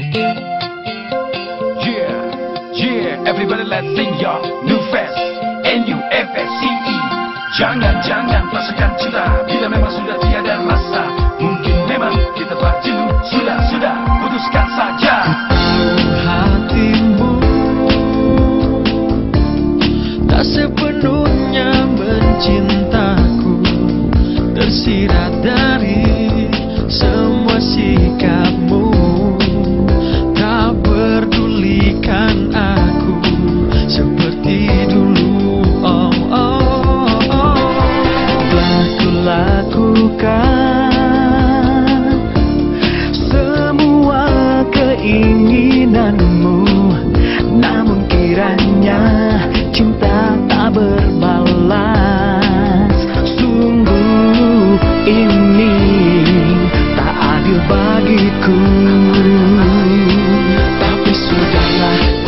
Yeah, yeah, everybody let's sing y'all New Fest, N-U-F-S-C-E Jangan-jangan pasangkan cinta. Bila memang sudah ini tak adil bagiku. Tapi sudahlah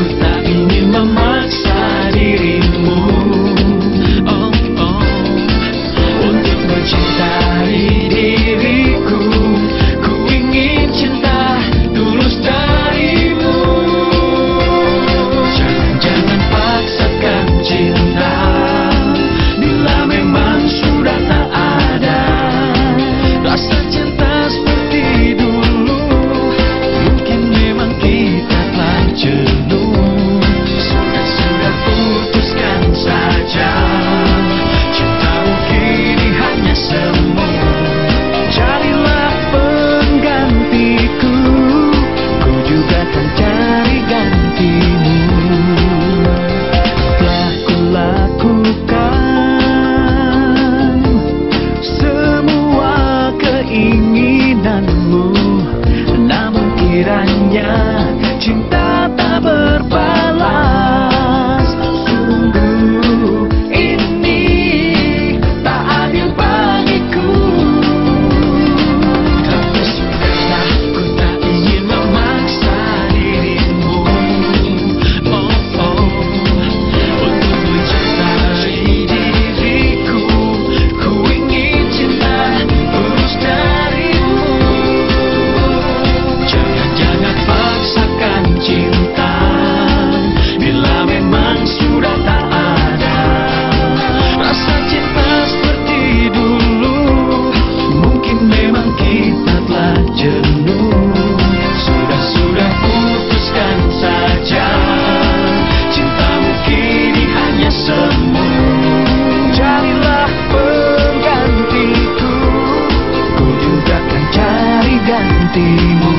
地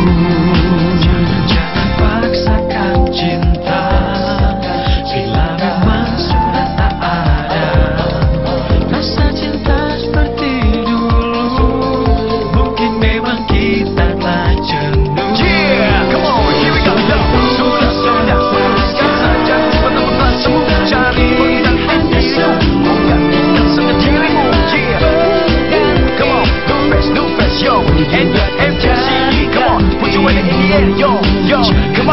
yo, yo, come on.